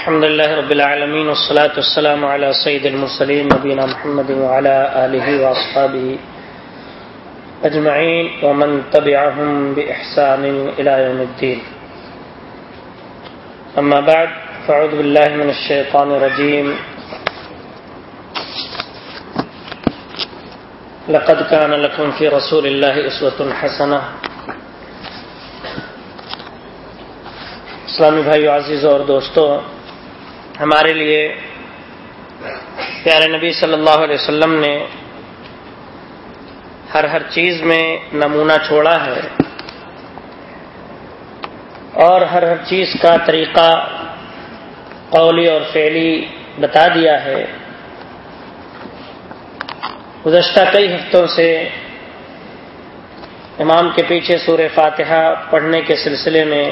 الحمد لله رب العالمين والصلاة والسلام على سيد المرسلين نبينا محمد وعلى آله وأصحابه أجمعين ومن تبعهم بإحسان إلى يوم الدين. أما بعد، فأعوذ بالله من الشيطان الرجيم. لقد كان لكم في رسول الله أسوة حسنة. اسلامی بھائی عزیز اور دوستوں ہمارے لیے پیارے نبی صلی اللہ علیہ وسلم نے ہر ہر چیز میں نمونہ چھوڑا ہے اور ہر ہر چیز کا طریقہ قولی اور فعلی بتا دیا ہے۔ گزشتہ کئی ہفتوں سے امام کے پیچھے سور فاتحہ پڑھنے کے سلسلے میں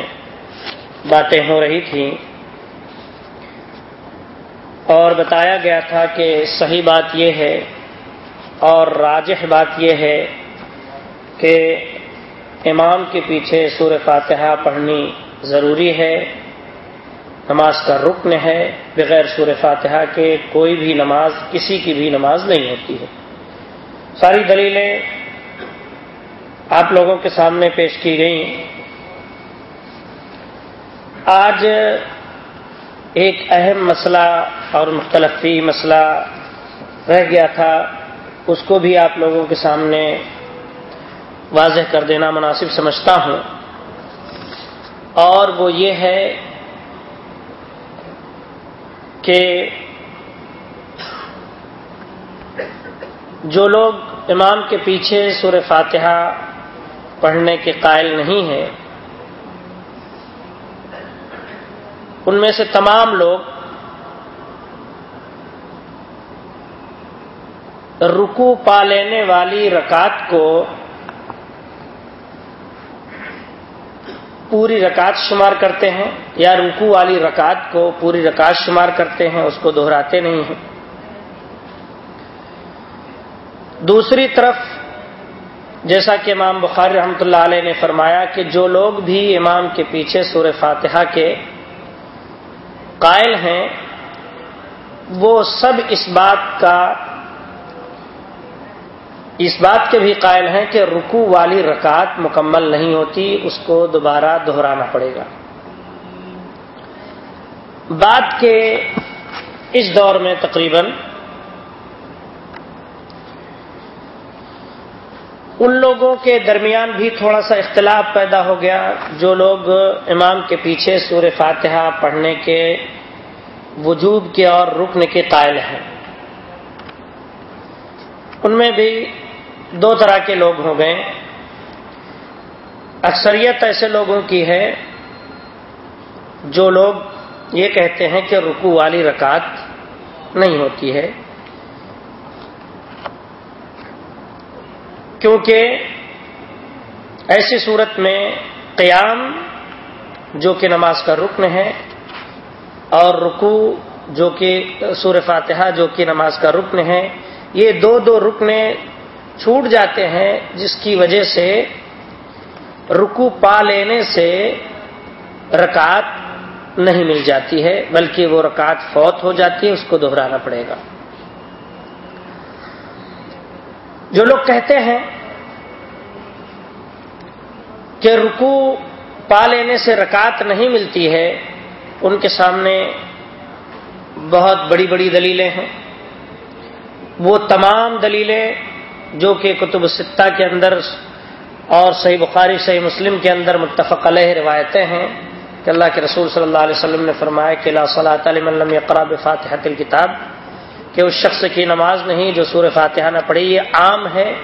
باتیں ہو رہی تھیں۔ اور بتایا گیا تھا کہ صحیح بات یہ ہے اور راجح بات یہ ہے کہ امام کے پیچھے سور فاتحہ پڑھنی ضروری ہے، نماز کا رکن ہے، بغیر سور فاتحہ کے کوئی بھی نماز، کسی کی بھی نماز نہیں ہوتی ہے۔ ساری دلیلیں آپ لوگوں کے سامنے پیش کی گئیں۔ آج ایک اہم مسئلہ اور مختلف مسئلہ رہ گیا تھا، اس کو بھی آپ لوگوں کے سامنے واضح کر دینا مناسب سمجھتا ہوں۔ اور وہ یہ ہے کہ جو لوگ امام کے پیچھے سور فاتحہ پڑھنے کے قائل نہیں ہیں ان میں سے تمام لوگ رکو پا لینے والی رکعت کو پوری رکعت شمار کرتے ہیں یا رکو والی رکعت کو پوری رکعت شمار کرتے ہیں، اس کو دہراتے نہیں ہیں۔ دوسری طرف، جیسا کہ امام بخاری رحمۃ اللہ علیہ نے فرمایا کہ جو لوگ بھی امام کے پیچھے سور فاتحہ کے قائل ہیں، وہ سب اس بات کا، اس بات کے بھی قائل ہیں کہ رکو والی رکعت مکمل نہیں ہوتی، اس کو دوبارہ دہرانا پڑے گا۔ بات کے اس دور میں تقریباً ان لوگوں کے درمیان بھی تھوڑا سا اختلاف پیدا ہو گیا جو لوگ امام کے پیچھے سور فاتحہ پڑھنے کے وجوب کے اور رکن کے قائل ہیں۔ ان میں بھی دو طرح کے لوگ ہو گئے۔ اکثریت ایسے لوگوں کی ہے جو لوگ یہ کہتے ہیں کہ رکو والی رکعت نہیں ہوتی ہے۔ کیونکہ ایسی صورت میں قیام جو کہ نماز کا رکن ہے اور رکو جو کہ سور فاتحہ جو کہ نماز کا رکن ہے، یہ دو دو رکنے چھوٹ جاتے ہیں جس کی وجہ سے رکو پا لینے سے رکعت نہیں مل جاتی ہے، بلکہ وہ رکعت فوت ہو جاتی ہے، اس کو دہرانا پڑے گا۔ جو لوگ کہتے ہیں کہ رکو پا لینے سے رکعت نہیں ملتی ہے، ان کے سامنے بہت بڑی بڑی دلیلیں ہیں۔ وہ تمام دلیلیں جو کہ کتب ستہ کے اندر اور صحیح بخاری، صحیح مسلم کے اندر متفق علیہ روایتیں ہیں کہ اللہ کے رسول صلی اللہ علیہ وسلم نے فرمایا کہ لا صلاح علم اقراب فاتحت الکتاب کہ اس شخص کی نماز نہیں جو سور فاتحہ نہ پڑھی، یہ عام ہے۔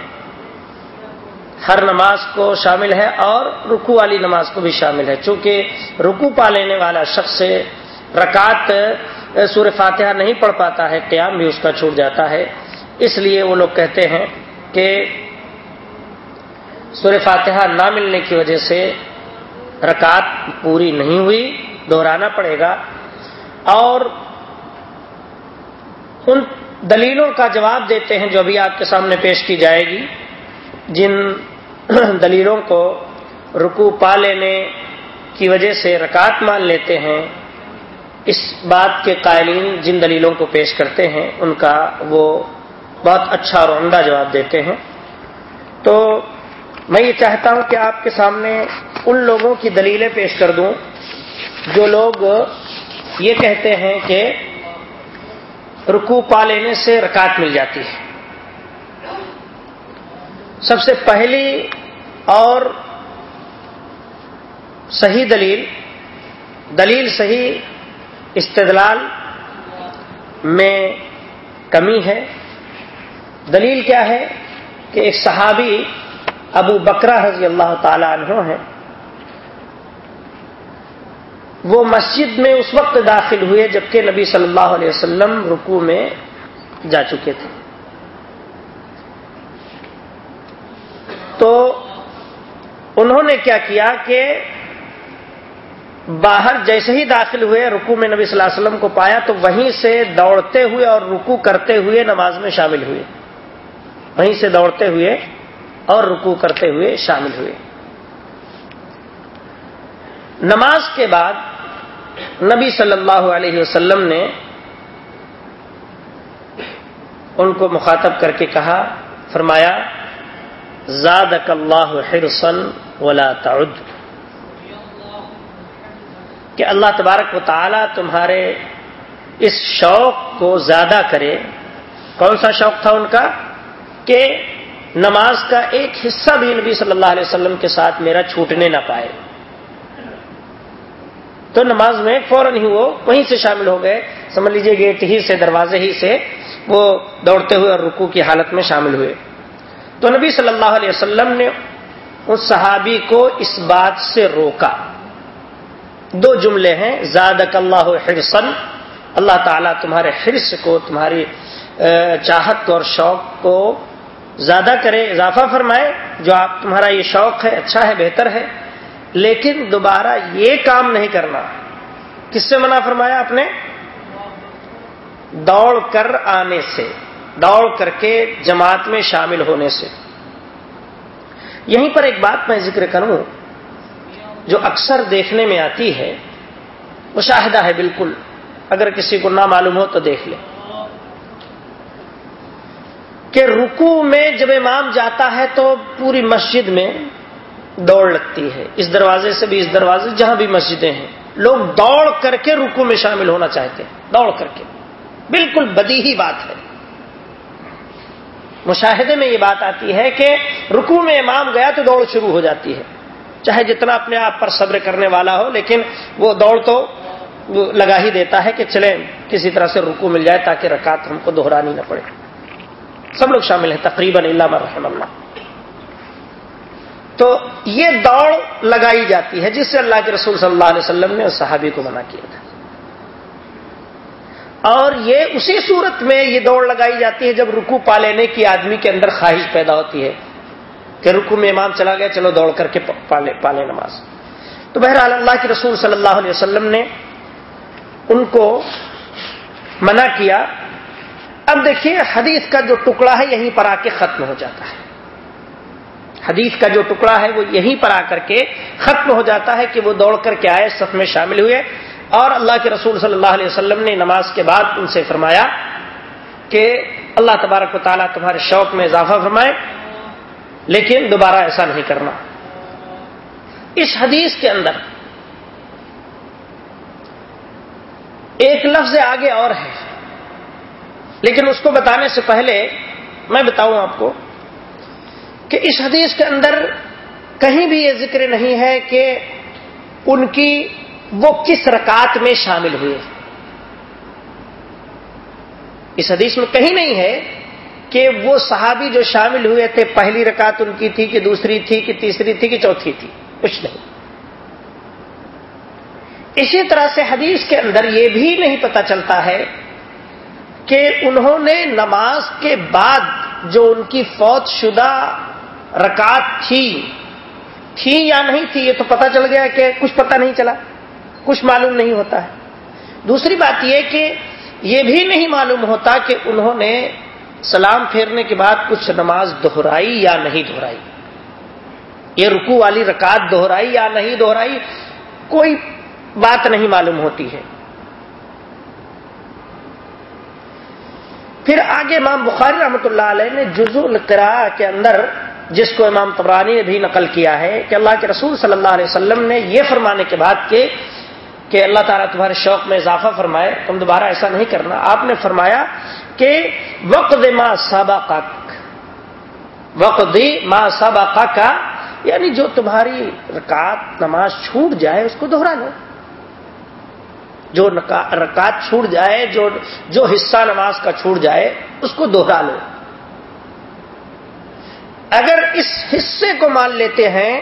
ہر نماز کو شامل ہے اور رکو والی نماز کو بھی شامل ہے۔ چونکہ رکو پا لینے والا شخص رکعت سور فاتحہ نہیں پڑھ پاتا ہے، قیام بھی اس کا چھوٹ جاتا ہے۔ اس لیے وہ لوگ کہتے ہیں کہ سور فاتحہ نہ ملنے کی وجہ سے رکعت پوری نہیں ہوئی، دہرانا پڑے گا۔ اور ان دلیلوں کا جواب دیتے ہیں جو ابھی آپ کے سامنے پیش کی جائے گی، جن دلیلوں کو رکو پا لینے کی وجہ سے رکعت مان لیتے ہیں، اس بات کے قائلین جن دلیلوں کو پیش کرتے ہیں، ان کا وہ بہت اچھا اور عمدہ جواب دیتے ہیں۔ تو میں یہ چاہتا ہوں کہ آپ کے سامنے ان لوگوں کی دلیلیں پیش کر دوں، جو لوگ یہ کہتے ہیں کہ رکو پا لینے سے رکعت مل جاتی ہے۔ سب سے پہلی اور صحیح دلیل دلیل صحیح استدلال میں کمی ہے۔ دلیل کیا ہے کہ ایک صحابی ابو بکرا رضی اللہ تعالی عنہ ہے وہ مسجد میں اس وقت داخل ہوئے جبکہ نبی صلی اللہ علیہ وسلم رکو میں جا چکے تھے۔ تو انہوں نے کیا کیا کہ باہر جیسے ہی داخل ہوئے رکو میں نبی صلی اللہ علیہ وسلم کو پایا تو وہیں سے دوڑتے ہوئے اور رکو کرتے ہوئے نماز میں شامل ہوئے۔ وہیں سے دوڑتے ہوئے اور رکو کرتے ہوئے شامل ہوئے۔ نماز کے بعد نبی صلی اللہ علیہ وسلم نے ان کو مخاطب کر کے کہا، فرمایا زاد اللہ حرسن ولا تعد۔ کہ اللہ تبارک و تعالی تمہارے اس شوق کو زیادہ کرے۔ کون سا شوق تھا ان کا؟ کہ نماز کا ایک حصہ بھی نبی صلی اللہ علیہ وسلم کے ساتھ میرا چھوٹنے نہ پائے۔ تو نماز میں فوراً ہی وہ وہیں سے شامل ہو گئے۔ سمجھ لیجیے گیٹ ہی سے دروازے ہی سے وہ دوڑتے ہوئے اور رکو کی حالت میں شامل ہوئے۔ تو نبی صلی اللہ علیہ وسلم نے اس صحابی کو اس بات سے روکا۔ دو جملے ہیں زادک اللہ حرسن اللہ تعالیٰ تمہارے حرص کو، تمہاری چاہت اور شوق کو زیادہ کرے، اضافہ فرمائے، جو آپ، تمہارا یہ شوق ہے اچھا ہے، بہتر ہے۔ لیکن دوبارہ یہ کام نہیں کرنا۔ کس سے منع فرمایا آپ نے؟ دوڑ کر آنے سے، دوڑ کر کے جماعت میں شامل ہونے سے۔ یہیں پر ایک بات میں ذکر کروں، جو اکثر دیکھنے میں آتی ہے، مشاہدہ ہے بالکل۔ اگر کسی کو نہ معلوم ہو تو دیکھ لے۔ کہ رکو میں جب امام جاتا ہے تو پوری مسجد میں دوڑ لگتی ہے۔ اس دروازے سے بھی، اس دروازے جہاں بھی مسجدیں ہیں، لوگ دوڑ کر کے رکو میں شامل ہونا چاہتے ہیں۔ دوڑ کر کے۔ بالکل بدی ہی بات ہے۔ مشاہدے میں یہ بات آتی ہے کہ رکو میں امام گیا تو دوڑ شروع ہو جاتی ہے۔ چاہے جتنا اپنے آپ پر صبر کرنے والا ہو، لیکن وہ دوڑ تو لگا ہی دیتا ہے کہ چلیں، کسی طرح سے رکو مل جائے تاکہ رکعت ہم کو دہرانی نہ پڑے۔ سب لوگ شامل ہیں، تقریباً اللہ رحم اللہ۔ تو یہ دوڑ لگائی جاتی ہے جس سے اللہ کے رسول صلی اللہ علیہ وسلم نے اس صحابی کو منع کیا تھا۔ اور یہ اسی صورت میں یہ دوڑ لگائی جاتی ہے جب رکو پا لینے کی آدمی کے اندر خواہش پیدا ہوتی ہے کہ رکو میں امام چلا گیا، چلو دوڑ کر کے پالے پالے نماز۔ تو بہرحال اللہ کے رسول صلی اللہ علیہ وسلم نے ان کو منع کیا۔ اب دیکھیے حدیث کا جو ٹکڑا ہے یہیں پر آ کے ختم ہو جاتا ہے۔ حدیث کا جو ٹکڑا ہے وہ یہیں پر آ کر کے ختم ہو جاتا ہے کہ وہ دوڑ کر کے آئے، صف میں شامل ہوئے۔ اور اللہ کے رسول صلی اللہ علیہ وسلم نے نماز کے بعد ان سے فرمایا کہ اللہ تبارک و تعالیٰ تمہارے شوق میں اضافہ فرمائے، لیکن دوبارہ ایسا نہیں کرنا۔ اس حدیث کے اندر ایک لفظ آگے اور ہے، لیکن اس کو بتانے سے پہلے میں بتاؤں آپ کو۔ کہ اس حدیث کے اندر کہیں بھی یہ ذکر نہیں ہے کہ ان کی وہ کس رکعت میں شامل ہوئے اس حدیث میں کہیں نہیں ہے کہ وہ صحابی جو شامل ہوئے تھے، پہلی رکعت ان کی تھی کہ دوسری تھی کہ تیسری تھی کہ چوتھی تھی، کچھ نہیں۔ اسی طرح سے حدیث کے اندر یہ بھی نہیں پتا چلتا ہے کہ انہوں نے نماز کے بعد جو ان کی فوت شدہ رکعت تھی۔ تھی یا نہیں تھی یہ تو پتہ چل گیا کہ کچھ پتہ نہیں چلا، کچھ معلوم نہیں ہوتا ہے۔ دوسری بات یہ کہ یہ بھی نہیں معلوم ہوتا کہ انہوں نے سلام پھیرنے کے بعد کچھ نماز دہرائی یا نہیں دہرائی۔ یہ رکو والی رکعت دہرائی یا نہیں دہرائی، کوئی بات نہیں معلوم ہوتی ہے۔ پھر آگے امام بخاری رحمۃ اللہ علیہ نے جزو القرا کے اندر جس کو امام تبرانی نے بھی نقل کیا ہے کہ اللہ کے رسول صلی اللہ علیہ وسلم نے یہ فرمانے کے بعد کہ کہ اللہ تعالیٰ تمہارے شوق میں اضافہ فرمائے، تم دوبارہ ایسا نہیں کرنا۔ آپ نے فرمایا کہ وقت ما سابق وقت ما سابق کا یعنی جو تمہاری رکعت، نماز چھوٹ جائے اس کو دوہرا لو۔ جو رکعت چھوٹ جائے، جو جو حصہ نماز کا چھوٹ جائے، اس کو دوہرا لو۔ اگر اس حصے کو مان لیتے ہیں،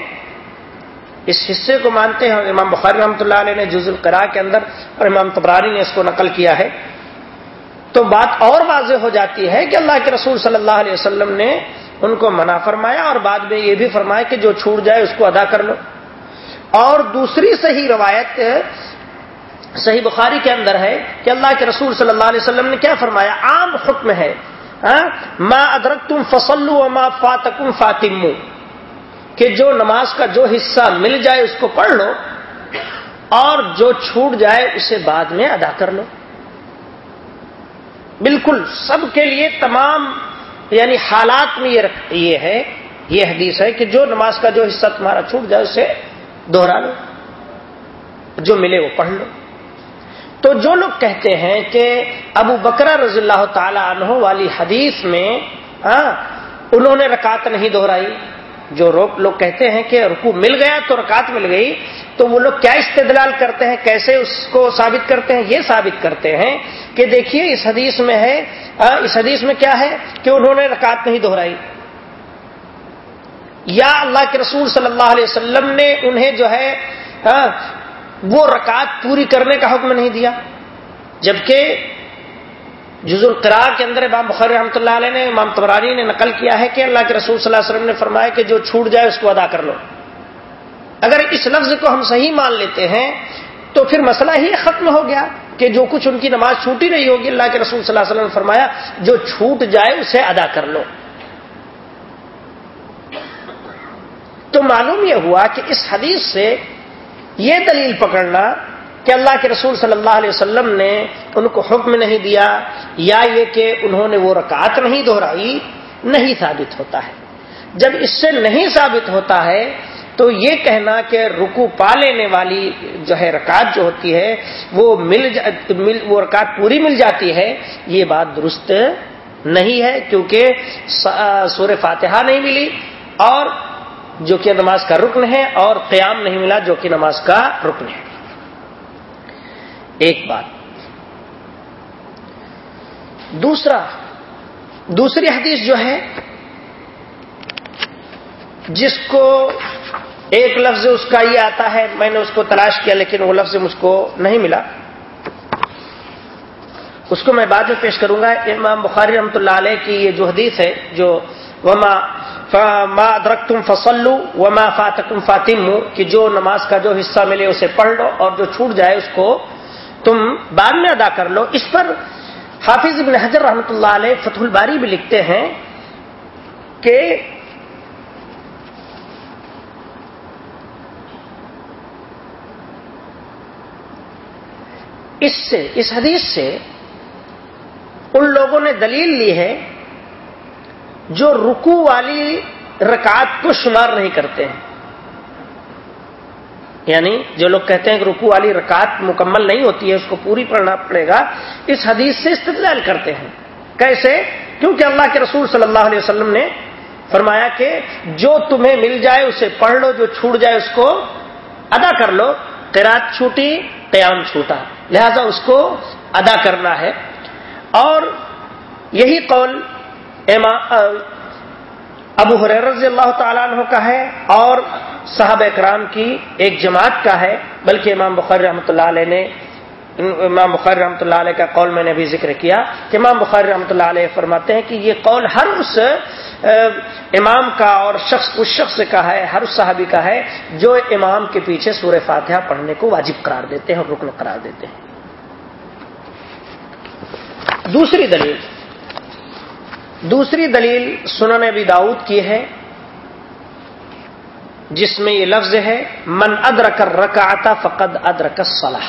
اس حصے کو مانتے ہیں، امام بخاری رحمۃ اللہ علیہ نے جز القرا کے اندر اور امام تبراری نے اس کو نقل کیا ہے، تو بات اور واضح ہو جاتی ہے کہ اللہ کے رسول صلی اللہ علیہ وسلم نے ان کو منع فرمایا اور بعد میں یہ بھی فرمایا کہ جو چھوٹ جائے اس کو ادا کر لو۔ اور دوسری صحیح روایت صحیح بخاری کے اندر ہے کہ اللہ کے رسول صلی اللہ علیہ وسلم نے کیا فرمایا، عام حکم ہے۔ ہاں؟ ما ادرک تم فصلو ما فاتکم فاطم کہ جو نماز کا جو حصہ مل جائے اس کو پڑھ لو اور جو چھوٹ جائے اسے بعد میں ادا کر لو۔ بالکل سب کے لیے تمام یعنی حالات میں یہ ہے، یہ حدیث ہے کہ جو نماز کا جو حصہ تمہارا چھوٹ جائے اسے دوہرا لو، جو ملے وہ پڑھ لو۔ تو جو لوگ کہتے ہیں کہ ابو بکرا رضی اللہ تعالی عنہ والی حدیث میں ہاں انہوں نے رکعت نہیں دہرائی۔ جو لوگ کہتے ہیں کہ رکو مل گیا تو رکعت مل گئی، تو وہ لوگ کیا استدلال کرتے ہیں؟ کیسے اس کو ثابت کرتے ہیں؟ یہ ثابت کرتے ہیں کہ دیکھیے اس حدیث میں ہے اس حدیث میں کیا ہے کہ انہوں نے رکعت نہیں دہرائی۔ یا اللہ کے رسول صلی اللہ علیہ وسلم نے انہیں جو ہے ہاں، وہ رکعت پوری کرنے کا حکم نہیں دیا۔ جبکہ جز القرا کے اندر امام بخار رحمۃ اللہ علیہ نے، امام تبرانی نے نقل کیا ہے کہ اللہ کے رسول صلی اللہ علیہ وسلم نے فرمایا کہ جو چھوٹ جائے اس کو ادا کر لو۔ اگر اس لفظ کو ہم صحیح مان لیتے ہیں تو پھر مسئلہ ہی ختم ہو گیا کہ جو کچھ ان کی نماز چھوٹی رہی ہوگی۔ اللہ کے رسول صلی اللہ علیہ وسلم نے فرمایا، جو چھوٹ جائے اسے ادا کر لو۔ تو معلوم یہ ہوا کہ اس حدیث سے یہ دلیل پکڑنا کہ اللہ کے رسول صلی اللہ علیہ وسلم نے ان کو حکم نہیں دیا، یا یہ کہ انہوں نے وہ رکعت نہیں دہرائی، نہیں ثابت ہوتا ہے۔ جب اس سے نہیں ثابت ہوتا ہے، تو یہ کہنا کہ رکو پا لینے والی جو ہے رکعت جو ہوتی ہے، وہ مل جا، مل، وہ رکعت پوری مل جاتی ہے۔ یہ بات درست نہیں ہے، کیونکہ سور فاتحہ نہیں ملی اور جو کہ نماز کا رکن ہے اور قیام نہیں ملا جو کہ نماز کا رکن ہے۔ ایک بات۔ دوسرا، دوسری حدیث جو ہے، جس کو ایک لفظ اس کا یہ آتا ہے، میں نے اس کو تلاش کیا لیکن وہ لفظ مجھ کو نہیں ملا۔ اس کو میں بعد میں پیش کروں گا۔ امام بخاری رحمۃ اللہ علیہ کی یہ جو حدیث ہے، جو وما ما ادرک تم فصلو وما فاتکم فاتم کہ جو نماز کا جو حصہ ملے اسے پڑھ لو اور جو چھوٹ جائے اس کو تم بعد میں ادا کر لو۔ اس پر حافظ ابن حجر رحمۃ اللہ علیہ فتح الباری بھی لکھتے ہیں کہ اس سے، اس حدیث سے ان لوگوں نے دلیل لی ہے جو رکو والی رکعت کو شمار نہیں کرتے ہیں۔ یعنی جو لوگ کہتے ہیں کہ رکو والی رکعت مکمل نہیں ہوتی ہے، اس کو پوری پڑھنا پڑے گا، اس حدیث سے استدلال کرتے ہیں۔ کیسے؟ کیونکہ اللہ کے رسول صلی اللہ علیہ وسلم نے فرمایا کہ جو تمہیں مل جائے اسے پڑھ لو، جو چھوٹ جائے اس کو ادا کر لو۔ قرات چھوٹی، قیام چھوٹا۔ لہذا اس کو ادا کرنا ہے۔ اور یہی قول ابو حریر رضی اللہ تعالیٰ عنہ کا ہے اور صاحب اکرام کی ایک جماعت کا ہے، بلکہ امام بخار رحمۃ اللہ علیہ نے، امام بخار رحمۃ اللہ علیہ کا قول میں نے ابھی ذکر کیا کہ امام بخار رحمۃ اللہ علیہ فرماتے ہیں کہ یہ قول ہر اس امام کا اور شخص اس شخص کا ہے، ہر اس صحابی کا ہے جو امام کے پیچھے سورہ فاتحہ پڑھنے کو واجب قرار دیتے ہیں اور رکن قرار دیتے ہیں۔ دوسری دلیل دوسری دلیل سنن ابی داؤد کی ہے، جس میں یہ لفظ ہے، من ادرک رکعت فقد ادرک صلاح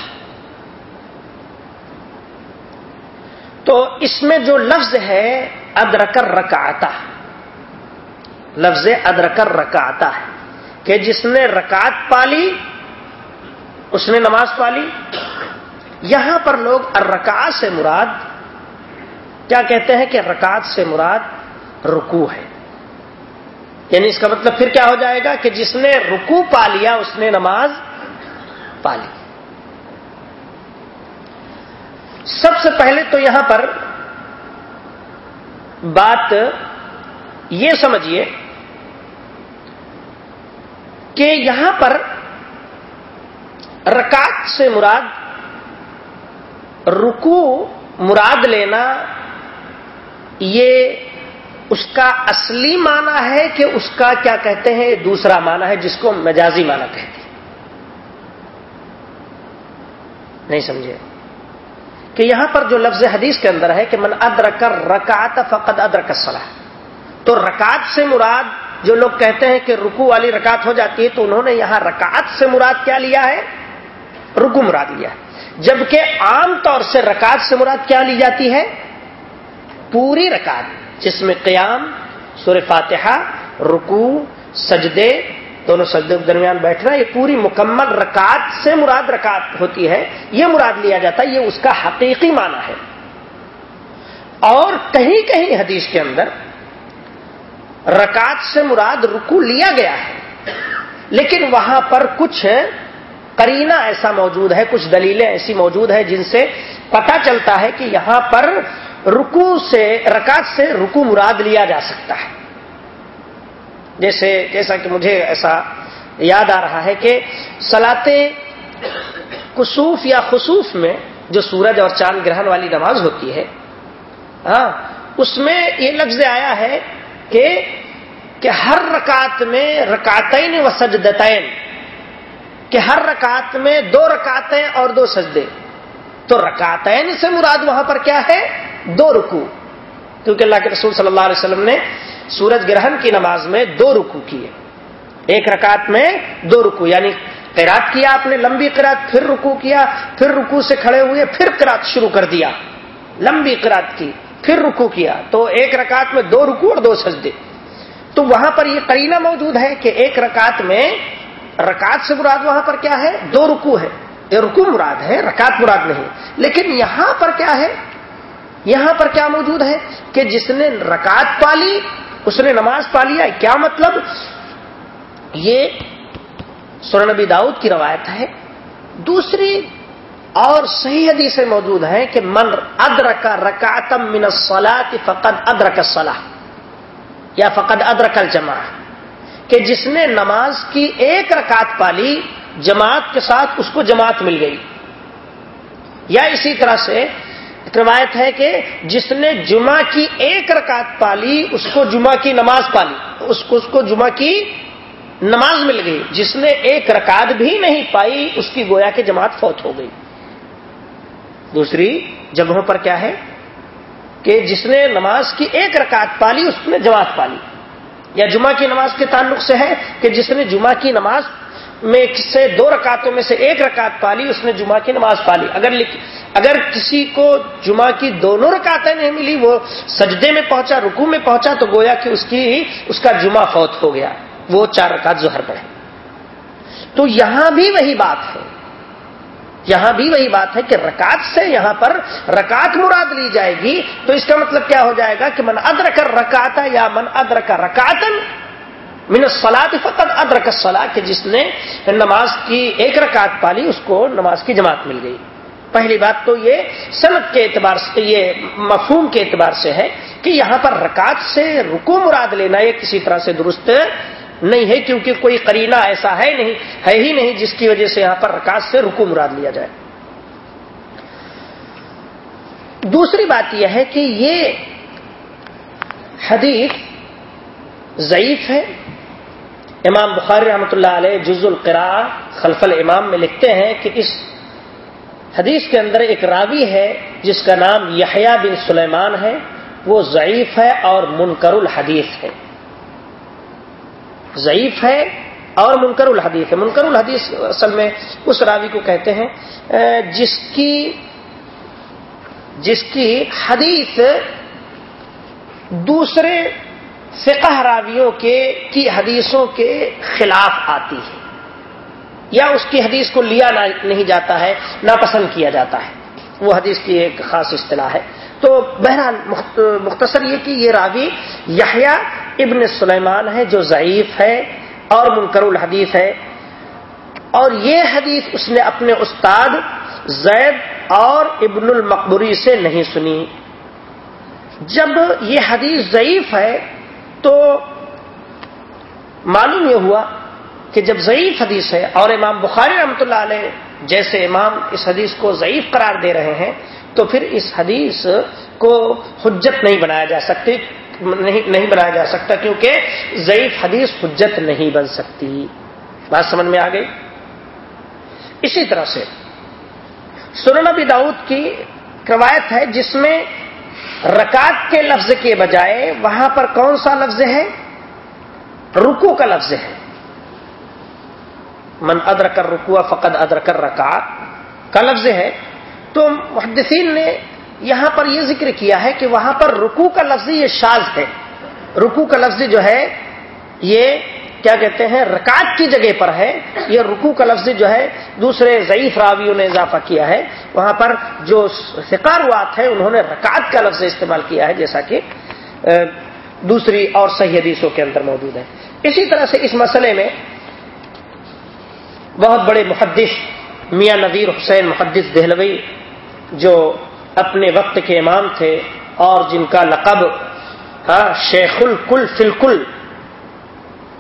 تو اس میں جو لفظ ہے ادرکر رکاتا لفظ ادرکر رکاتا ہے، کہ جس نے رکعت پالی، اس نے نماز پالی، یہاں پر لوگ ارکعت سے مراد کیا کہتے ہیں کہ رکعت سے مراد رکو ہے؟ یعنی اس کا مطلب پھر کیا ہو جائے گا کہ جس نے رکو پا لیا، اس نے نماز پالی سب سے پہلے تو یہاں پر بات یہ سمجھیے کہ یہاں پر رکعت سے مراد رکو مراد لینا یہ اس کا اصلی معنی ہے کہ اس کا کیا کہتے ہیں، دوسرا معنی ہے، جس کو مجازی معنی کہتے ہیں۔ نہیں سمجھے؟ کہ یہاں پر جو لفظ حدیث کے اندر ہے کہ من ادرک رکعت فقد ادرک الصلاح تو رکعت سے مراد جو لوگ کہتے ہیں کہ رکو والی رکعت ہو جاتی ہے، تو انہوں نے یہاں رکعت سے مراد کیا لیا ہے؟ رکو مراد لیا ہے۔ جبکہ عام طور سے رکعت سے مراد کیا لی جاتی ہے؟ پوری رکعت، جس میں قیام سور فاتحہ رکو سجدے، دونوں سجدے کے درمیان بیٹھنا، یہ پوری مکمل رکعت سے مراد رکعت ہوتی ہے، یہ مراد لیا جاتا ہے، یہ اس کا حقیقی معنی ہے۔ اور کہیں کہیں حدیث کے اندر رکعت سے مراد رکو لیا گیا ہے، لیکن وہاں پر کچھ کرینہ ایسا موجود ہے، کچھ دلیلیں ایسی موجود ہے جن سے پتا چلتا ہے کہ یہاں پر رکو سے، رکعت سے رکو مراد لیا جا سکتا ہے۔ جیسے، جیسا کہ مجھے ایسا یاد آ رہا ہے کہ سلاط کسوف یا خصوف میں جو سورج اور چاند گرہن والی نماز ہوتی ہے ہاں اس میں یہ لفظ آیا ہے کہ کہ ہر رکعت میں رکاتین و سجدتین، کہ ہر رکعت میں دو رکاتیں اور دو سجدے۔ تو رکاتین سے مراد وہاں پر کیا ہے؟ دو رکو کیونکہ اللہ کے رسول صلی اللہ علیہ وسلم نے سورج گرہن کی نماز میں دو رکو کیے۔ ایک رکعت میں دو رکو یعنی قرات کیا آپ نے، لمبی قرات پھر رکو کیا، پھر رکو سے کھڑے ہوئے، پھر قرات شروع کر دیا۔ لمبی قرات کی، پھر رکو کیا۔ تو ایک رکعت میں دو رکو اور دو سجدے۔ تو وہاں پر یہ قرینہ موجود ہے کہ ایک رکعت میں رکعت سے مراد وہاں پر کیا ہے؟ دو رکو ہے۔ یہ رکو مراد ہے، رکعت مراد نہیں۔ لیکن یہاں پر کیا ہے؟ یہاں پر کیا موجود ہے کہ جس نے رکعت پالی اس نے نماز پا لیا، کیا مطلب؟ یہ سورن نبی داؤد کی روایت ہے۔ دوسری اور صحیح حدیثیں موجود ہیں کہ من ادرک رکاتم من الصلاۃ فقد ادرک الصلاح یا فقد ادرک الجماع کہ جس نے نماز کی ایک رکعت پالی جماعت کے ساتھ اس کو جماعت مل گئی۔ یا اسی طرح سے روایت ہے کہ جس نے جمعہ کی ایک رکعت پالی اس کو جمعہ کی نماز پالی اس کو اس کو جمعہ کی نماز مل گئی۔ جس نے ایک رکعت بھی نہیں پائی، اس کی گویا کے جماعت فوت ہو گئی۔ دوسری جگہوں پر کیا ہے کہ جس نے نماز کی ایک رکعت پالی اس نے جماعت پالی یا جمعہ کی نماز کے تعلق سے ہے کہ جس نے جمعہ کی نماز میں سے دو رکعتوں میں سے ایک رکعت پالی، اس نے جمعہ کی نماز پالی۔ اگر اگر کسی کو جمعہ کی دونوں رکعتیں نہیں ملی، وہ سجدے میں پہنچا رکو میں پہنچا، تو گویا کہ اس کی اس کا جمعہ فوت ہو گیا۔ وہ چار رکعت ظہر پڑے تو یہاں بھی وہی بات ہے۔ یہاں بھی وہی بات ہے کہ رکعت سے یہاں پر رکعت مراد لی جائے گی۔ تو اس کا مطلب کیا ہو جائے گا کہ من ادرک رکاتا یا من ادرک رکاتن من سلاد فقط ادرک سلا کہ جس نے نماز کی ایک رکعت پالی، اس کو نماز کی جماعت مل گئی۔ پہلی بات تو یہ صنعت کے اعتبار سے، یہ مفہوم کے اعتبار سے ہے کہ یہاں پر رکعت سے رکو مراد لینا یہ کسی طرح سے درست نہیں ہے، کیونکہ کوئی کرینہ ایسا ہے نہیں، ہے ہی نہیں جس کی وجہ سے یہاں پر رکعت سے رکو مراد لیا جائے۔ دوسری بات یہ ہے کہ یہ حدیث ضعیف ہے امام بخاری رحمۃ اللہ علیہ جز القرا خلف الامام میں لکھتے ہیں کہ اس حدیث کے اندر ایک راوی ہے جس کا نام یحییٰ بن سلیمان ہے، وہ ضعیف ہے اور منکر الحدیث ہے۔ ضعیف ہے اور منکر الحدیث ہے۔ منکر الحدیث اصل میں اس راوی کو کہتے ہیں جس کی جس کی حدیث دوسرے فقہ راویوں کے کی حدیثوں کے خلاف آتی ہے یا اس کی حدیث کو لیا نہیں جاتا ہے، ناپسند کیا جاتا ہے۔ وہ حدیث کی ایک خاص اصطلاح ہے۔ تو بہرحال مختصر یہ کہ یہ راوی یحییٰ ابن سلیمان ہے جو ضعیف ہے اور منکر الحدیث ہے۔ اور یہ حدیث اس نے اپنے استاد زید اور ابن المقبری سے نہیں سنی۔ جب یہ حدیث ضعیف ہے تو معلوم یہ ہوا کہ جب ضعیف حدیث ہے اور امام بخاری رحمۃ اللہ علیہ جیسے امام اس حدیث کو ضعیف قرار دے رہے ہیں، تو پھر اس حدیث کو حجت نہیں بنایا جا سکتی، نہیں بنایا جا سکتا کیونکہ ضعیف حدیث حجت نہیں بن سکتی۔ بات سمجھ میں آ گئی؟ اسی طرح سے سنن نبی داؤد کی روایت ہے جس میں رکعت کے لفظ کے بجائے وہاں پر کون سا لفظ ہے؟ رکو کا لفظ ہے۔ من ادر کر رکوا فقد ادر کر رکعت کا لفظ ہے۔ تو محدثین نے یہاں پر یہ ذکر کیا ہے کہ وہاں پر رکو کا لفظ یہ شاز ہے۔ رکو کا لفظ جو ہے یہ کیا کہتے ہیں، رکعت کی جگہ پر ہے۔ یہ رکو کا لفظ جو ہے، دوسرے ضعیف راویوں نے اضافہ کیا ہے۔ وہاں پر جو فکاروات ہے انہوں نے رکعت کا لفظ استعمال کیا ہے، جیسا کہ دوسری اور صحیح حدیثوں کے اندر موجود ہے۔ اسی طرح سے اس مسئلے میں بہت بڑے محدث میاں نذیر حسین محدث دہلوی جو اپنے وقت کے امام تھے اور جن کا لقب ہاں شیخ الکل فلکل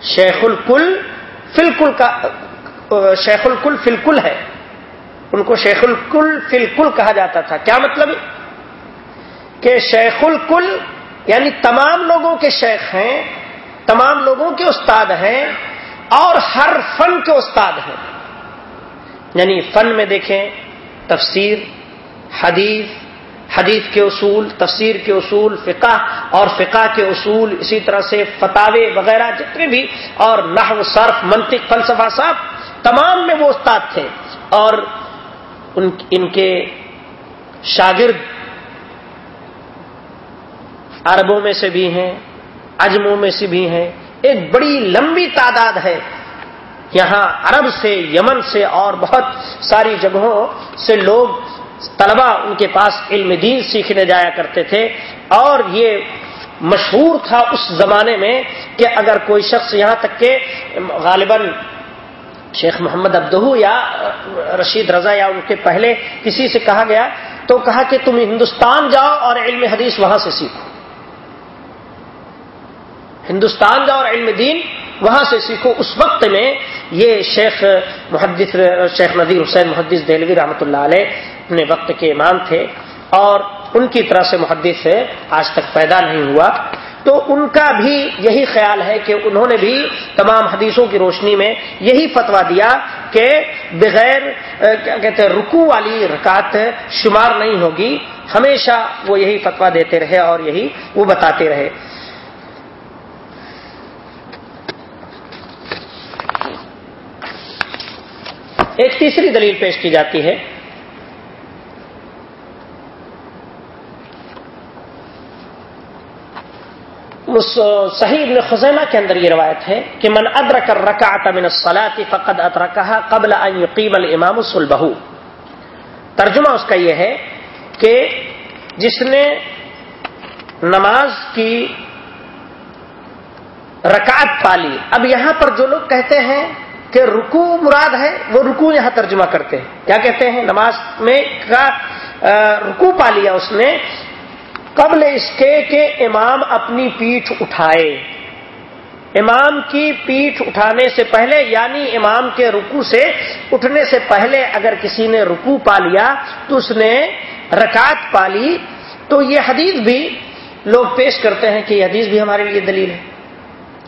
شیخ الکل فلکل کا شیخ الکل فلکل ہے۔ ان کو شیخ الکل فلکل کہا جاتا تھا۔ کیا مطلب؟ کہ شیخ الکل یعنی تمام لوگوں کے شیخ ہیں، تمام لوگوں کے استاد ہیں اور ہر فن کے استاد ہیں۔ یعنی فن میں دیکھیں تفسیر، حدیث حدیث کے اصول، تفسیر کے اصول، فقہ اور فقہ کے اصول، اسی طرح سے فتوے وغیرہ جتنے بھی اور نحو، صرف، منطق، فلسفہ صاحب تمام میں وہ استاد تھے اور ان ان کے شاگرد عربوں میں سے بھی ہیں، اجموں میں سے بھی ہیں۔ ایک بڑی لمبی تعداد ہے۔ یہاں عرب سے، یمن سے اور بہت ساری جگہوں سے لوگ طلبا ان کے پاس علم دین سیکھنے جایا کرتے تھے اور یہ مشہور تھا اس زمانے میں کہ اگر کوئی شخص یہاں تک کہ غالباً شیخ محمد ابدہ یا رشید رضا یا ان کے پہلے کسی سے کہا گیا تو کہا کہ تم ہندوستان جاؤ اور علم حدیث وہاں سے سیکھو۔ ہندوستان جاؤ اور علم دین وہاں سے سیکھو۔ اس وقت میں یہ شیخ محدث شیخ نذیر حسین محدث دہلوی رحمۃ اللہ علیہ اپنے وقت کے امام تھے اور ان کی طرح سے محدث آج تک پیدا نہیں ہوا۔ تو ان کا بھی یہی خیال ہے کہ انہوں نے بھی تمام حدیثوں کی روشنی میں یہی فتوا دیا کہ بغیر کیا کہتے ہیں رکو والی رکعت شمار نہیں ہوگی۔ ہمیشہ وہ یہی فتوا دیتے رہے اور یہی وہ بتاتے رہے۔ ایک تیسری دلیل پیش کی جاتی ہے۔ صحیح ابن خزیمہ کے اندر یہ روایت ہے کہ من ادرک الرکعت من الصلاة فقد ادرکها قبل ان يقيم الامام صلبه ترجمہ اس کا یہ ہے کہ جس نے نماز کی رکعت پالی۔ اب یہاں پر جو لوگ کہتے ہیں کہ رکو مراد ہے، وہ رکو یہاں ترجمہ کرتے ہیں۔ کیا کہتے ہیں؟ نماز میں کا رکو پا لیا اس نے۔ قبل اس کے کہ امام اپنی پیٹھ اٹھائے۔ امام کی پیٹھ اٹھانے سے پہلے یعنی امام کے رکو سے اٹھنے سے پہلے اگر کسی نے رکو پا لیا تو اس نے رکعت پا لی۔ تو یہ حدیث بھی لوگ پیش کرتے ہیں کہ یہ حدیث بھی ہمارے لیے دلیل ہے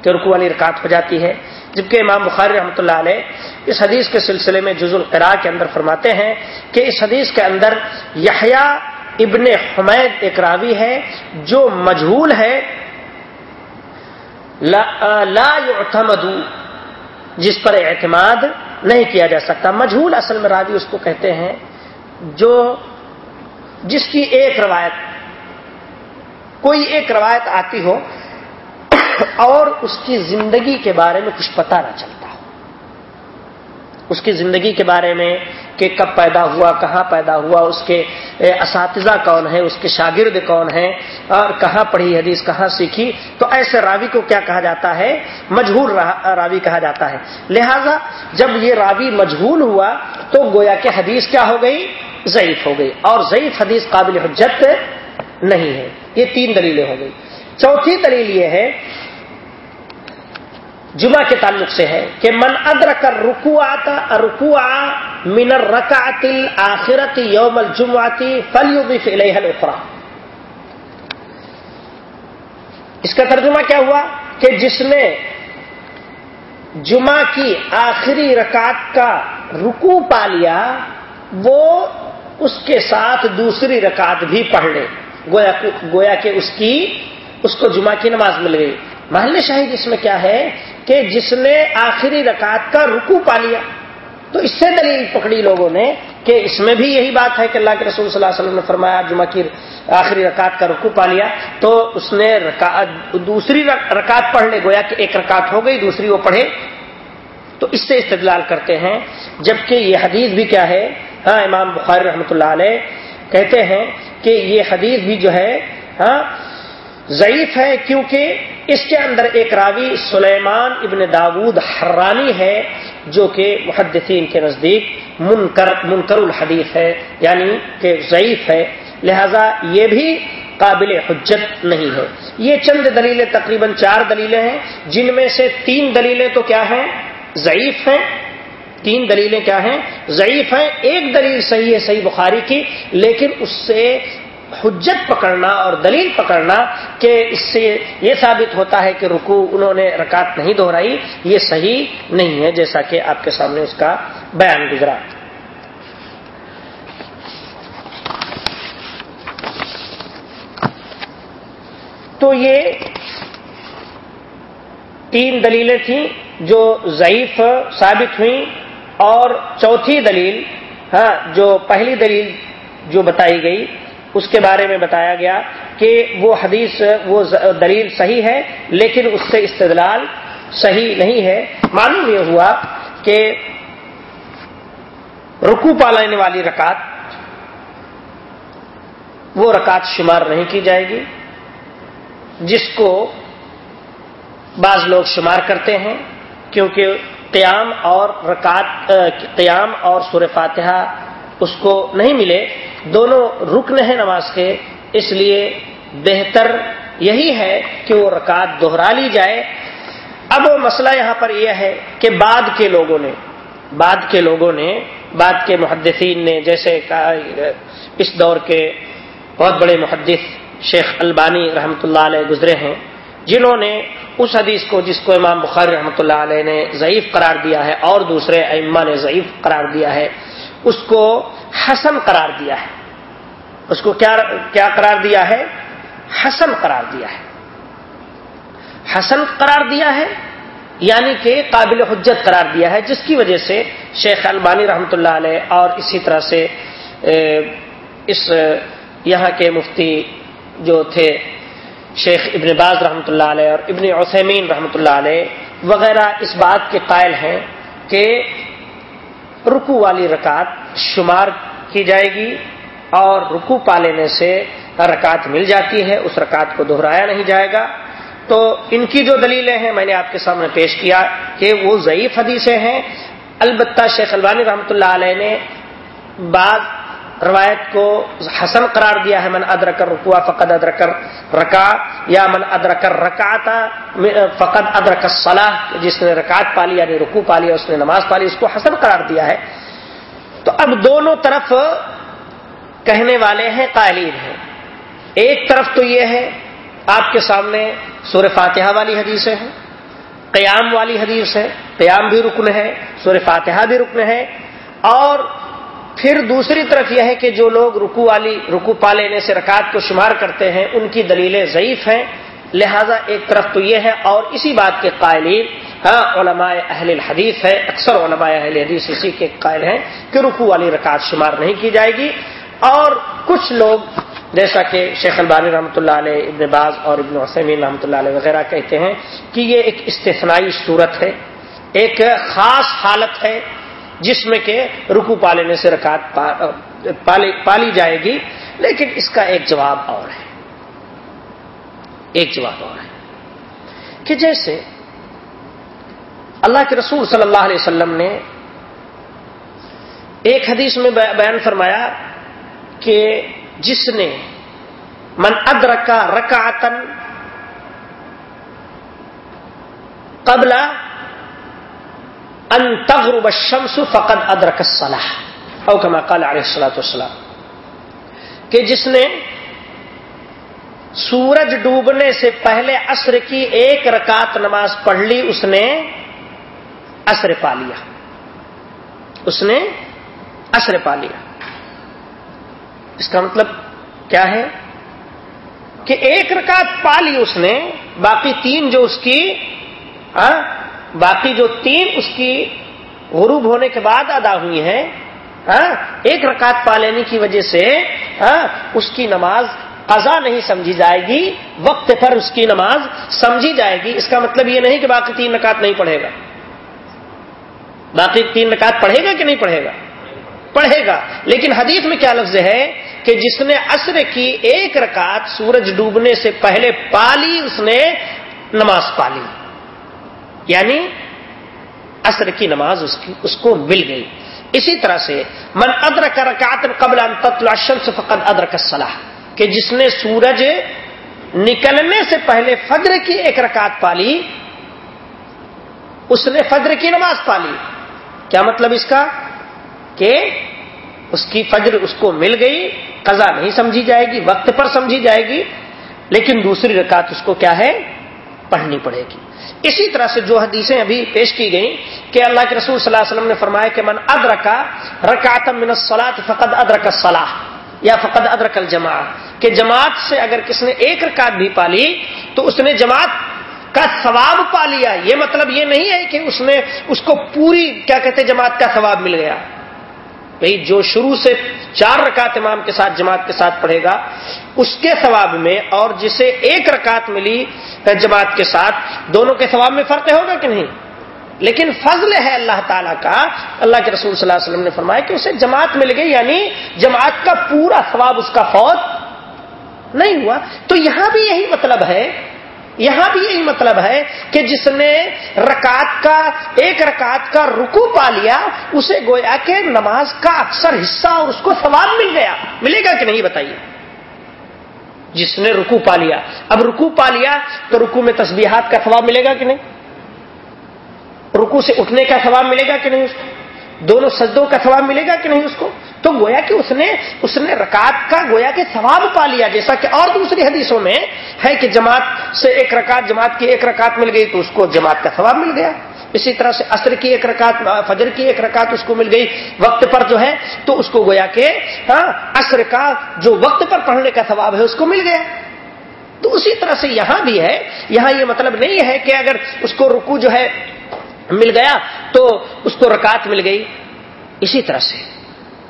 کہ رکو والی رکعت ہو جاتی ہے۔ جبکہ امام بخاری رحمۃ اللہ علیہ اس حدیث کے سلسلے میں جز القرا کے اندر فرماتے ہیں کہ اس حدیث کے اندر یحییٰ ابن حمید ایک راوی ہے جو مجہول ہے، لا يعتمد جس پر اعتماد نہیں کیا جا سکتا۔ مجہول اصل میں راوی اس کو کہتے ہیں جو، جس کی ایک روایت، کوئی ایک روایت آتی ہو اور اس کی زندگی کے بارے میں کچھ پتا نہ چلتا اس کی زندگی کے بارے میں کہ کب پیدا ہوا، کہاں پیدا ہوا، اس کے اساتذہ کون ہیں، اس کے شاگرد کون ہیں، اور کہاں پڑھی حدیث، کہاں سیکھی۔ تو ایسے راوی کو کیا کہا جاتا ہے؟ مجہور راوی کہا جاتا ہے۔ لہذا جب یہ راوی مجہول ہوا تو گویا کہ حدیث کیا ہو گئی؟ ضعیف ہو گئی۔ اور ضعیف حدیث قابل حجت نہیں ہے۔ یہ تین دلیلیں ہو گئی۔ چوتھی دلیل یہ ہے جمعہ کے تعلق سے ہے کہ من ادر کر رکو آتا رکو آ منر رکاطل آخرت یوم الجمعتی فلیو بھی اس کا ترجمہ کیا ہوا کہ جس نے جمعہ کی آخری رکعت کا رکو پا لیا، وہ اس کے ساتھ دوسری رکعت بھی پڑھ لے۔ گویا گویا کہ اس کی اس کو جمعہ کی نماز مل گئی۔ محل شاہد اس میں کیا ہے کہ جس نے آخری رکعت کا رکو پا لیا۔ تو اس سے دلیل پکڑی لوگوں نے کہ اس میں بھی یہی بات ہے کہ اللہ کے رسول صلی اللہ علیہ وسلم نے فرمایا، جمعہ کی آخری رکعت کا رکو پا لیا۔ تو اس نے دوسری رکعت پڑھ لے، گویا کہ ایک رکعت ہو گئی، دوسری وہ پڑھے۔ تو اس سے استدلال کرتے ہیں۔ جبکہ یہ حدیث بھی کیا ہے ہاں امام بخاری رحمۃ اللہ علیہ کہتے ہیں کہ یہ حدیث بھی جو ہے ہاں ضعیف ہے کیونکہ اس کے اندر ایک راوی سلیمان ابن داود حرانی ہے جو کہ محدثین کے نزدیک منکر منکر الحدیث ہے یعنی کہ ضعیف ہے۔ لہذا یہ بھی قابل حجت نہیں ہے۔ یہ چند دلیلیں تقریباً چار دلیلیں ہیں، جن میں سے تین دلیلیں تو کیا ہیں؟ ضعیف ہیں۔ تین دلیلیں کیا ہیں؟ ضعیف ہیں۔ ایک دلیل صحیح ہے، صحیح بخاری کی، لیکن اس سے حجت پکڑنا اور دلیل پکڑنا کہ اس سے یہ ثابت ہوتا ہے کہ رکو انہوں نے رکعت نہیں دہرائی، یہ صحیح نہیں ہے، جیسا کہ آپ کے سامنے اس کا بیان گزرا۔ تو یہ تین دلیلیں تھیں جو ضعیف ثابت ہوئیں اور چوتھی دلیل ہاں جو پہلی دلیل جو بتائی گئی اس کے بارے میں بتایا گیا کہ وہ حدیث، وہ دلیل صحیح ہے، لیکن اس سے استدلال صحیح نہیں ہے۔ معلوم یہ ہوا کہ رکو پالانے والی رکعت، وہ رکعت شمار نہیں کی جائے گی، جس کو بعض لوگ شمار کرتے ہیں، کیونکہ قیام اور رکعت، قیام اور سور فاتحہ اس کو نہیں ملے۔ دونوں رکن ہیں نماز کے، اس لیے بہتر یہی ہے کہ وہ رکعت دوہرا لی جائے۔ اب مسئلہ یہاں پر یہ ہے کہ بعد کے لوگوں نے، بعد کے لوگوں نے، بعد کے محدثین نے، جیسے اس دور کے بہت بڑے محدث شیخ البانی رحمۃ اللہ علیہ گزرے ہیں، جنہوں نے اس حدیث کو، جس کو امام بخاری رحمۃ اللہ علیہ نے ضعیف قرار دیا ہے، اور دوسرے ائمہ نے ضعیف قرار دیا ہے، اس کو حسن قرار دیا ہے۔ اس کو کیا کیا قرار دیا ہے؟ حسن قرار دیا ہے۔ حسن قرار دیا ہے یعنی کہ قابل حجت قرار دیا ہے، جس کی وجہ سے شیخ البانی رحمۃ اللہ علیہ اور اسی طرح سے اس، یہاں کے مفتی جو تھے، شیخ ابن باز رحمۃ اللہ علیہ اور ابن عثیمین رحمۃ اللہ علیہ وغیرہ اس بات کے قائل ہیں کہ رکو والی رکعت شمار کی جائے گی۔ اور رکو پا لینے سے رکعت مل جاتی ہے، اس رکعت کو دہرایا نہیں جائے گا۔ تو ان کی جو دلیلیں ہیں، میں نے آپ کے سامنے پیش کیا کہ وہ ضعیف حدیثیں ہیں۔ البتہ شیخ البانی رحمۃ اللہ علیہ نے بعض روایت کو حسن قرار دیا ہے، من ادرک رکوا فقد ادرک رکا یا من ادرک رکاتا فقد ادرک صلاح جس نے رکعت پالی یعنی رکو پالی اس نے نماز پالی، اس کو حسن قرار دیا ہے۔ تو اب دونوں طرف کہنے والے ہیں، قائلین ہیں۔ ایک طرف تو یہ ہے، آپ کے سامنے سور فاتحہ والی حدیثیں ہیں، قیام والی حدیث ہے قیام بھی رکن ہے سور فاتحہ بھی رکن ہے۔ اور پھر دوسری طرف یہ ہے کہ جو لوگ رکو والی رکو پا لینے سے رکعت کو شمار کرتے ہیں، ان کی دلیلیں ضعیف ہیں۔ لہذا ایک طرف تو یہ ہے، اور اسی بات کے قائلین ہاں علماء اہل الحدیث ہے اکثر علماء اہل حدیث اسی کے قائل ہیں کہ رکو والی رکعت شمار نہیں کی جائے گی۔ اور کچھ لوگ جیسا کہ شیخ البانی رحمۃ اللہ علیہ، ابن باز اور ابن وسمین رحمۃ اللہ علیہ وغیرہ کہتے ہیں کہ یہ ایک استثنائی صورت ہے، ایک خاص حالت ہے جس میں کہ رکو پالنے سے رکعت پالی جائے گی، لیکن اس کا ایک جواب اور ہے۔ ایک جواب اور ہے کہ جیسے اللہ کے رسول صلی اللہ علیہ وسلم نے ایک حدیث میں بیان فرمایا کہ جس نے من ادرکا رکعتن قبل ان تغرب الشمس فقد ادرک الصلاح، او کما قال علیہ الصلوۃ والسلام، کہ جس نے سورج ڈوبنے سے پہلے عصر کی ایک رکعت نماز پڑھ لی، اس نے عصر پا لیا۔ اس نے عصر پا لیا۔ اس کا مطلب کیا ہے کہ ایک رکعت پا لی اس نے باقی تین جو اس کی آ, باقی جو تین اس کی غروب ہونے کے بعد ادا ہوئی ہیں ہاں، ایک رکعت پا لینے کی وجہ سے ہاں، اس کی نماز قضا نہیں سمجھی جائے گی وقت پر اس کی نماز سمجھی جائے گی۔ اس کا مطلب یہ نہیں کہ باقی تین رکعت نہیں پڑھے گا۔ باقی تین رکعت پڑھے گا کہ نہیں پڑھے گا؟ پڑھے گا۔ لیکن حدیث میں کیا لفظ ہے؟ کہ جس نے عصر کی ایک رکعت سورج ڈوبنے سے پہلے پالی، اس نے نماز پالی۔ یعنی عصر کی نماز اس کی، اس کو مل گئی۔ اسی طرح سے من ادرک رکعت قبل ان تطلع الشمس فقد ادرک الصلاح۔ کہ جس نے سورج نکلنے سے پہلے فجر کی ایک رکعت پالی، اس نے فجر کی نماز پالی۔ کیا مطلب اس کا؟ کہ اس کی فجر اس کو مل گئی، قضا نہیں سمجھی جائے گی، وقت پر سمجھی جائے گی، لیکن دوسری رکعت اس کو کیا ہے؟ پڑھنی پڑے گی۔ اسی طرح سے جو حدیثیں ابھی پیش کی گئیں کہ اللہ کے رسول صلی اللہ علیہ وسلم نے فرمایا کہ من ادرکا رکعتم من الصلاۃ فقد ادرک الصلاح یا فقد ادرک الجماع کہ جماعت سے اگر کس نے ایک رکعت بھی پالی تو اس نے جماعت کا ثواب پا لیا۔ یہ مطلب یہ نہیں ہے کہ اس نے اس کو پوری، کیا کہتے جماعت کا ثواب مل گیا۔ بھائی جو شروع سے چار رکعت امام کے ساتھ، جماعت کے ساتھ پڑھے گا، اس کے ثواب میں اور جسے ایک رکعت ملی جماعت کے ساتھ، دونوں کے ثواب میں فرق ہوگا کہ نہیں؟ لیکن فضل ہے اللہ تعالیٰ کا، اللہ کے رسول صلی اللہ علیہ وسلم نے فرمایا کہ اسے جماعت مل گئی یعنی جماعت کا پورا ثواب اس کا فوت نہیں ہوا۔ تو یہاں بھی یہی مطلب ہے یہاں بھی یہی مطلب ہے کہ جس نے رکعت کا، ایک رکعت کا رکو پا لیا، اسے گویا کہ نماز کا اکثر حصہ اور اس کو ثواب مل گیا۔ ملے گا کہ نہیں بتائیے؟ جس نے رکو پا لیا۔ اب رکو پا لیا تو رکو میں تسبیحات کا ثواب ملے گا کہ نہیں؟ رکو سے اٹھنے کا ثواب ملے گا کہ نہیں اس کو؟ دونوں سجدوں کا ثواب ملے گا کہ نہیں اس کو؟ تو گویا کہ اس نے اس نے رکعت کا گویا کہ ثواب پا لیا، جیسا کہ اور دوسری حدیثوں میں ہے کہ جماعت سے ایک رکعت، جماعت کی ایک رکعت مل گئی تو اس کو جماعت کا ثواب مل گیا۔ اسی طرح سے عصر کی ایک رکعت، فجر کی ایک رکعت اس کو مل گئی وقت پر جو ہے، تو اس کو گویا کہ ہاں عصر کا جو وقت پر پڑھنے کا ثواب ہے اس کو مل گیا۔ تو اسی طرح سے یہاں بھی ہے، یہاں یہ مطلب نہیں ہے کہ اگر اس کو رکو جو ہے مل گیا تو اس کو رکعت مل گئی۔ اسی طرح سے۔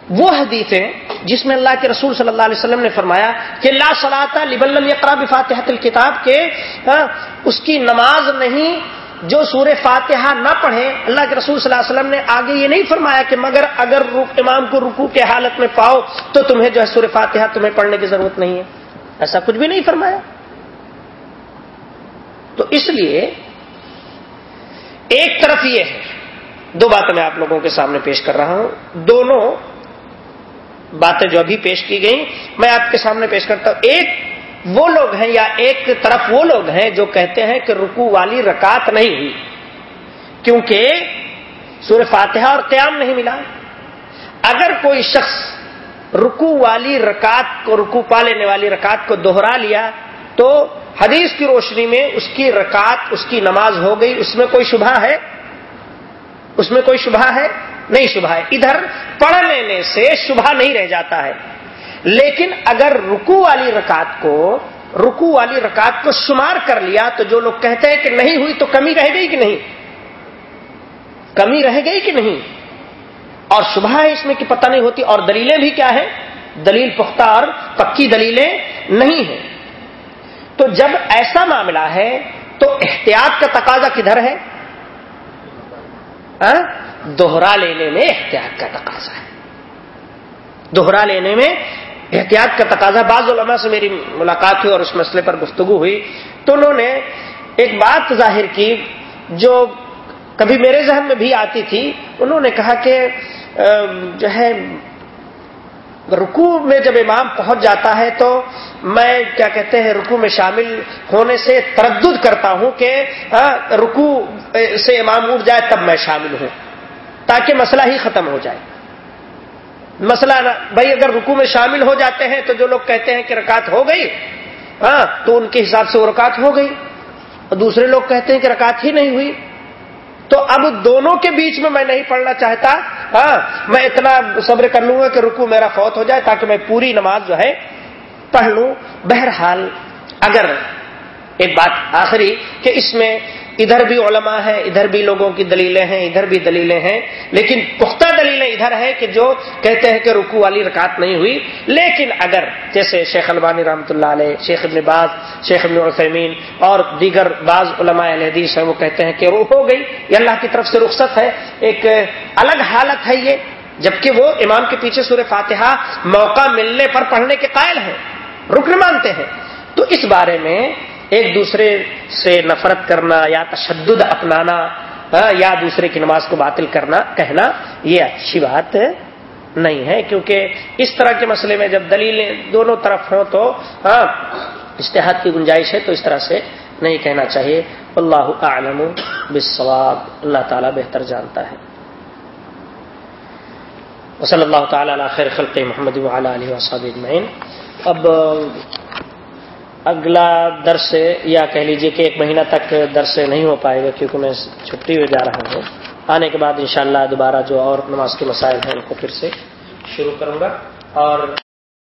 وہ حدیثیں جس میں اللہ کے رسول صلی اللہ علیہ وسلم نے فرمایا کہ لا صلاح لبلم یقرا بفاتحت الکتاب کے ہاں، اس کی نماز نہیں جو سور فاتحہ نہ پڑھے۔ اللہ کے رسول صلی اللہ علیہ وسلم نے آگے یہ نہیں فرمایا کہ مگر اگر امام کو رکو کے حالت میں پاؤ تو تمہیں جو ہے سور فاتحہ تمہیں پڑھنے کی ضرورت نہیں ہے۔ ایسا کچھ بھی نہیں فرمایا۔ تو اس لیے ایک طرف یہ ہے، دو باتیں میں آپ لوگوں کے سامنے پیش کر رہا ہوں۔ دونوں باتیں جو ابھی پیش کی گئی میں آپ کے سامنے پیش کرتا ہوں۔ ایک وہ لوگ ہیں یا ایک طرف وہ لوگ ہیں جو کہتے ہیں کہ رکو والی رکعت نہیں ہوئی، کیونکہ سور فاتحہ اور قیام نہیں ملا۔ اگر کوئی شخص رکو والی رکعت کو رکو پا لینے والی رکعت کو دوہرا لیا، تو حدیث کی روشنی میں اس کی رکعت، اس کی نماز ہو گئی، اس میں کوئی شبہ ہے؟ اس میں کوئی شبہ ہے؟ نہیں شبہ ہے۔ ادھر پڑھ لینے سے شبہ نہیں رہ جاتا ہے۔ لیکن اگر رکو والی رکعت کو رکو والی رکعت کو شمار کر لیا تو جو لوگ کہتے ہیں کہ نہیں ہوئی تو کمی رہ گئی کہ نہیں؟ کمی رہ گئی کہ نہیں؟ اور شبہ ہے اس میں کہ پتہ نہیں ہوتی، اور دلیلیں بھی کیا ہے دلیل پختہ اور پکی دلیلیں نہیں ہیں۔ تو جب ایسا معاملہ ہے تو احتیاط کا تقاضا کدھر ہے؟ ہاں؟ دوہرا لینے میں احتیاط کا تقاضا ہے۔ دوہرا لینے میں احتیاط کا تقاضا بعض علماء سے میری ملاقات ہوئی اور اس مسئلے پر گفتگو ہوئی۔ تو انہوں نے ایک بات ظاہر کی جو کبھی میرے ذہن میں بھی آتی تھی۔ انہوں نے کہا کہ جو ہے رکو میں جب امام پہنچ جاتا ہے تو میں کیا کہتے ہیں رکو میں شامل ہونے سے تردد کرتا ہوں کہ رکو سے امام اٹھ جائے تب میں شامل ہوں، تاکہ مسئلہ ہی ختم ہو جائے۔ مسئلہ بھائی اگر رکو میں شامل ہو جاتے ہیں تو جو لوگ کہتے ہیں کہ رکعت ہو گئی ہاں تو ان کے حساب سے وہ رکعت ہو گئی۔ اور دوسرے لوگ کہتے ہیں کہ رکعت ہی نہیں ہوئی۔ تو اب دونوں کے بیچ میں میں نہیں پڑھنا چاہتا۔ ہاں میں اتنا صبر کر لوں گا کہ رکو میرا فوت ہو جائے تاکہ میں پوری نماز جو ہے پڑھ لوں۔ بہرحال، اگر ایک بات آخری کہ اس میں ادھر بھی علماء ہیں، ادھر بھی لوگوں کی دلیلیں ہیں، ادھر بھی دلیلیں ہیں۔ لیکن پختہ دلیلیں ادھر ہے کہ جو کہتے ہیں کہ رکو والی رکعت نہیں ہوئی۔ لیکن اگر جیسے شیخ البانی رحمۃ اللہ علیہ، شیخ ابن باز، شیخ ابن عثیمین اور دیگر بعض علماء حدیث ہیں، وہ کہتے ہیں کہ روح ہو گئی۔ یہ اللہ کی طرف سے رخصت ہے۔ ایک الگ حالت ہے یہ، جبکہ وہ امام کے پیچھے سورہ فاتحہ موقع ملنے پر پڑھنے کے قائل ہیں۔ رکن مانتے ہیں۔ تو اس بارے میں ایک دوسرے سے نفرت کرنا یا تشدد اپنانا یا دوسرے کی نماز کو باطل کرنا، کہنا، یہ اچھی بات نہیں ہے۔ کیونکہ اس طرح کے مسئلے میں جب دلیلیں دونوں طرف ہوں تو اشتہاد کی گنجائش ہے تو اس طرح سے نہیں کہنا چاہیے۔ اللہ عالم بالصواب۔ اللہ تعالیٰ بہتر جانتا ہے۔ وصلی اللہ تعالیٰ علی خیر خلق محمد علیہ وصحب اجمعین۔ اب اگلا درس یا کہہ لیجیے کہ ایک مہینہ تک درس نہیں ہو پائے گا کیونکہ میں چھٹی میں جا رہا ہوں۔ آنے کے بعد انشاءاللہ دوبارہ جو اور نماز کے مسائل ہیں ان کو پھر سے شروع کروں گا۔ اور